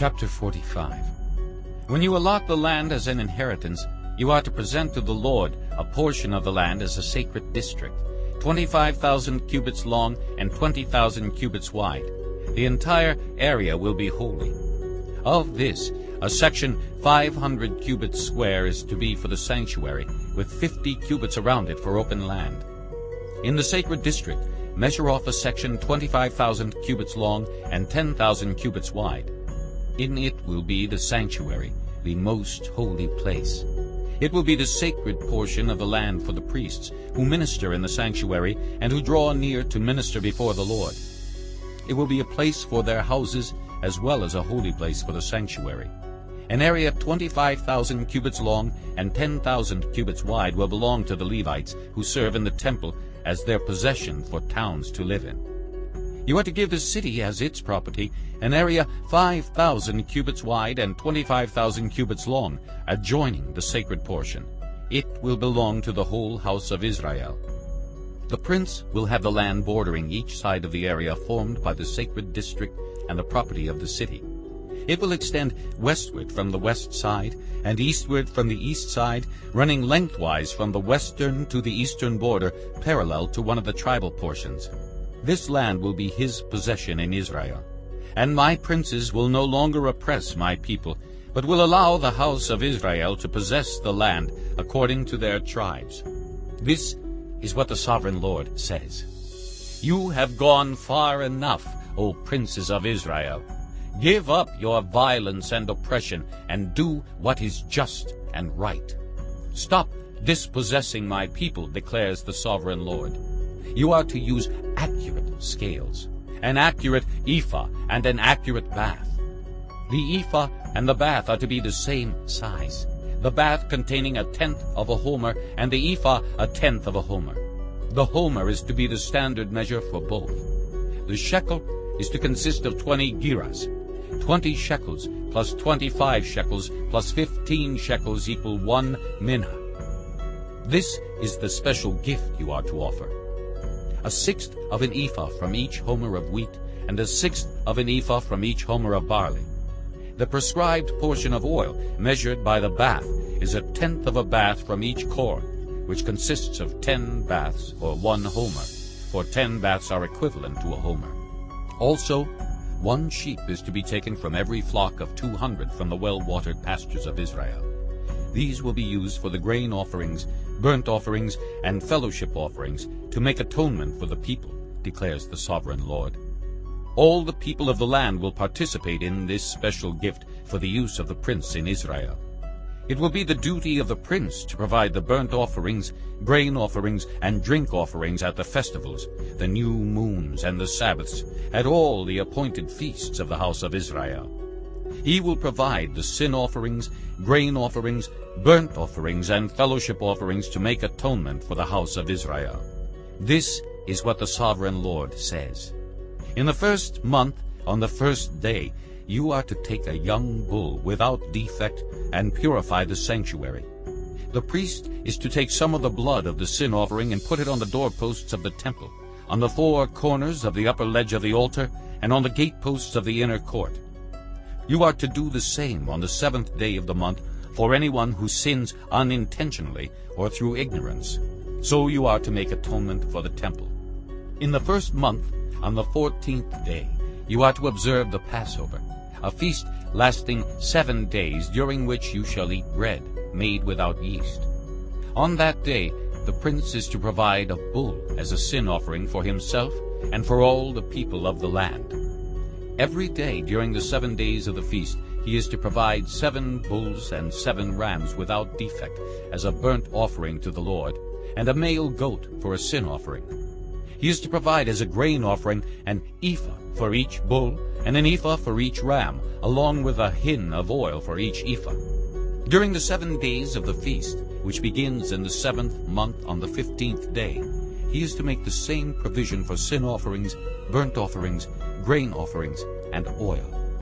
Chapter 45 When you allot the land as an inheritance, you are to present to the Lord a portion of the land as a sacred district, 25,000 cubits long and 20,000 cubits wide. The entire area will be holy. Of this, a section 500 cubits square is to be for the sanctuary, with 50 cubits around it for open land. In the sacred district, measure off a section 25,000 cubits long and 10,000 cubits wide. In it will be the sanctuary, the most holy place. It will be the sacred portion of the land for the priests, who minister in the sanctuary and who draw near to minister before the Lord. It will be a place for their houses as well as a holy place for the sanctuary. An area 25,000 cubits long and 10,000 cubits wide will belong to the Levites who serve in the temple as their possession for towns to live in. You are to give the city as its property an area 5,000 cubits wide and 25,000 cubits long, adjoining the sacred portion. It will belong to the whole house of Israel. The prince will have the land bordering each side of the area formed by the sacred district and the property of the city. It will extend westward from the west side and eastward from the east side, running lengthwise from the western to the eastern border, parallel to one of the tribal portions. This land will be his possession in Israel. And my princes will no longer oppress my people, but will allow the house of Israel to possess the land according to their tribes. This is what the sovereign Lord says. You have gone far enough, O princes of Israel. Give up your violence and oppression, and do what is just and right. Stop dispossessing my people, declares the sovereign Lord. You are to use accurate scales, an accurate ephah and an accurate bath. The ephah and the bath are to be the same size, the bath containing a tenth of a homer, and the ephah a tenth of a homer. The homer is to be the standard measure for both. The shekel is to consist of 20 gerahs, 20 shekels plus 25 shekels plus 15 shekels equal 1 mina. This is the special gift you are to offer. A sixth of an ephah from each homer of wheat, and a sixth of an ephah from each homer of barley. The prescribed portion of oil, measured by the bath, is a tenth of a bath from each cor, which consists of ten baths, or one homer, for ten baths are equivalent to a homer. Also, one sheep is to be taken from every flock of two hundred from the well-watered pastures of Israel. These will be used for the grain offerings, burnt offerings, and fellowship offerings, to make atonement for the people, declares the sovereign Lord. All the people of the land will participate in this special gift for the use of the prince in Israel. It will be the duty of the prince to provide the burnt offerings, grain offerings, and drink offerings at the festivals, the new moons and the Sabbaths, at all the appointed feasts of the house of Israel. He will provide the sin offerings, grain offerings, burnt offerings, and fellowship offerings to make atonement for the house of Israel. This is what the sovereign Lord says. In the first month, on the first day, you are to take a young bull without defect and purify the sanctuary. The priest is to take some of the blood of the sin offering and put it on the doorposts of the temple, on the four corners of the upper ledge of the altar, and on the gateposts of the inner court. You are to do the same on the seventh day of the month for anyone who sins unintentionally or through ignorance. So you are to make atonement for the temple. In the first month, on the fourteenth day, you are to observe the Passover, a feast lasting seven days, during which you shall eat bread made without yeast. On that day the prince is to provide a bull as a sin offering for himself and for all the people of the land. Every day during the seven days of the feast he is to provide seven bulls and seven rams without defect as a burnt offering to the Lord, and a male goat for a sin offering. He is to provide as a grain offering an ephah for each bull and an ephah for each ram, along with a hin of oil for each ephah. During the seven days of the feast, which begins in the seventh month on the fifteenth day, he is to make the same provision for sin offerings, burnt offerings, grain offerings, and oil.